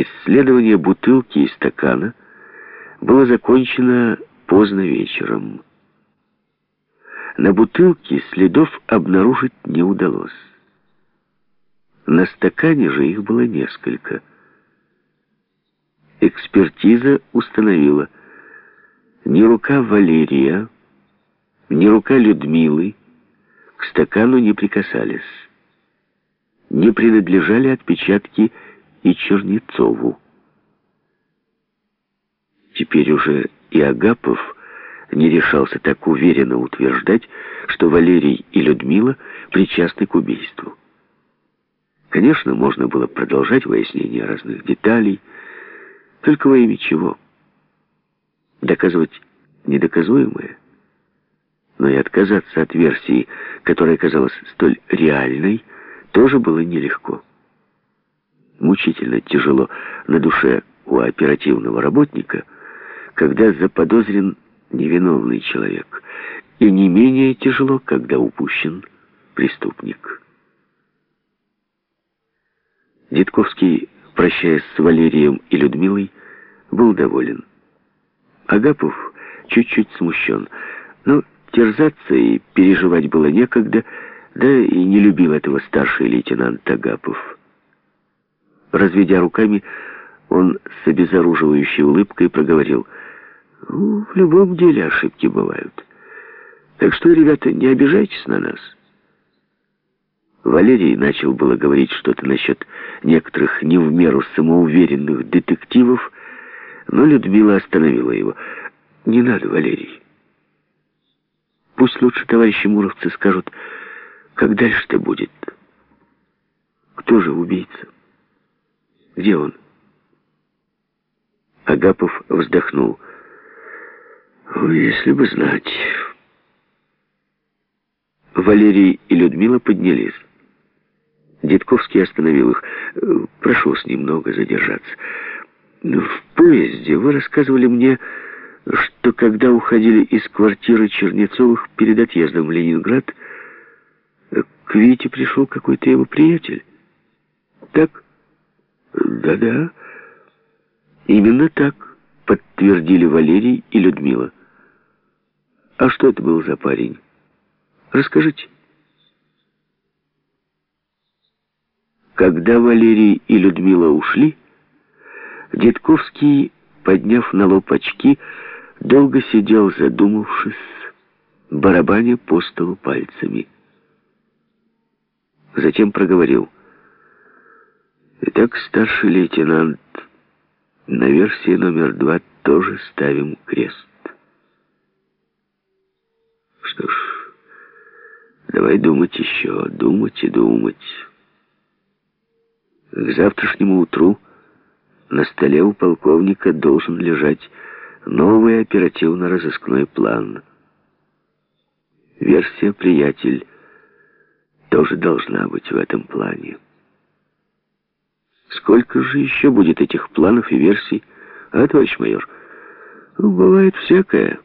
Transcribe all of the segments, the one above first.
Исследование бутылки и стакана было закончено поздно вечером. На бутылке следов обнаружить не удалось. На стакане же их было несколько. Экспертиза установила, ни рука Валерия, ни рука Людмилы к стакану не прикасались. Не принадлежали отпечатки и Чернецову. Теперь уже и Агапов не решался так уверенно утверждать, что Валерий и Людмила причастны к убийству. Конечно, можно было продолжать выяснение разных деталей, только во имя чего? Доказывать недоказуемое? Но и отказаться от версии, которая казалась столь реальной, тоже было нелегко. Мучительно тяжело на душе у оперативного работника, когда заподозрен невиновный человек, и не менее тяжело, когда упущен преступник. Дедковский, прощаясь с Валерием и Людмилой, был доволен. Агапов чуть-чуть смущен, но терзаться и переживать было некогда, да и не любил этого старший лейтенант Агапов. Разведя руками, он с обезоруживающей улыбкой проговорил, «Ну, «В любом деле ошибки бывают. Так что, ребята, не обижайтесь на нас». Валерий начал было говорить что-то насчет некоторых не в меру самоуверенных детективов, но Людмила остановила его. «Не надо, Валерий. Пусть лучше товарищи муровцы скажут, как дальше-то будет. Кто же убийца? Где он?» Агапов вздохнул. «Если бы знать...» Валерий и Людмила поднялись. Дедковский остановил их. «Прошу с немного задержаться. В поезде вы рассказывали мне, что когда уходили из квартиры Чернецовых перед отъездом в Ленинград, к Вите пришел какой-то его приятель. Так? Да-да. Именно так, подтвердили Валерий и Людмила. А что это был за парень? Расскажите. Когда Валерий и Людмила ушли, Дедковский, подняв на лоб очки, долго сидел, задумавшись, барабаня по столу пальцами. Затем проговорил. «Итак, старший лейтенант, на версии номер два тоже ставим крест». «Что ж, давай думать еще, думать и думать». К завтрашнему утру на столе у полковника должен лежать новый оперативно-розыскной план. Версия «Приятель» тоже должна быть в этом плане. Сколько же еще будет этих планов и версий, а, товарищ майор? Ну, бывает всякое.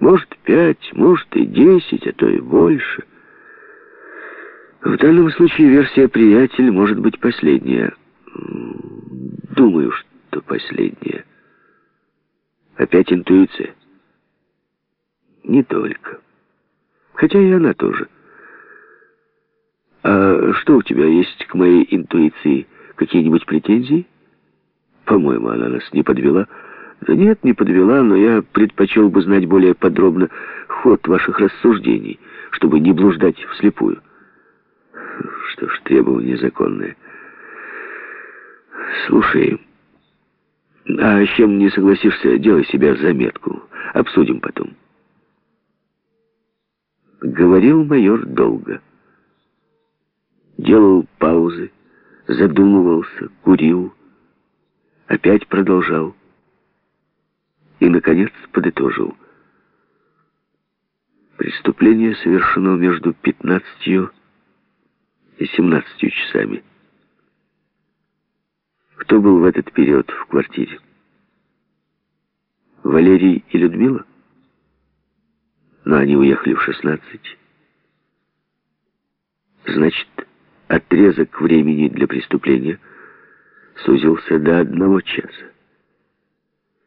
Может, пять, может и десять, а то и больше. В данном случае версия «приятель» может быть последняя. Думаю, что последняя. Опять интуиция? Не только. Хотя и она тоже. А что у тебя есть к моей интуиции? Какие-нибудь претензии? По-моему, она нас не подвела. Да нет, не подвела, но я предпочел бы знать более подробно ход ваших рассуждений, чтобы не блуждать вслепую. Что ж, требование законное. Слушай, а с чем не согласишься, делай себе заметку. Обсудим потом. Говорил майор долго. Делал паузы, задумывался, курил, опять продолжал. И, наконец, подытожил. Преступление совершено между пятнадцатью и 17 часами. Кто был в этот период в квартире? Валерий и Людмила? Но они уехали в 16. Значит, отрезок времени для преступления сузился до одного часа.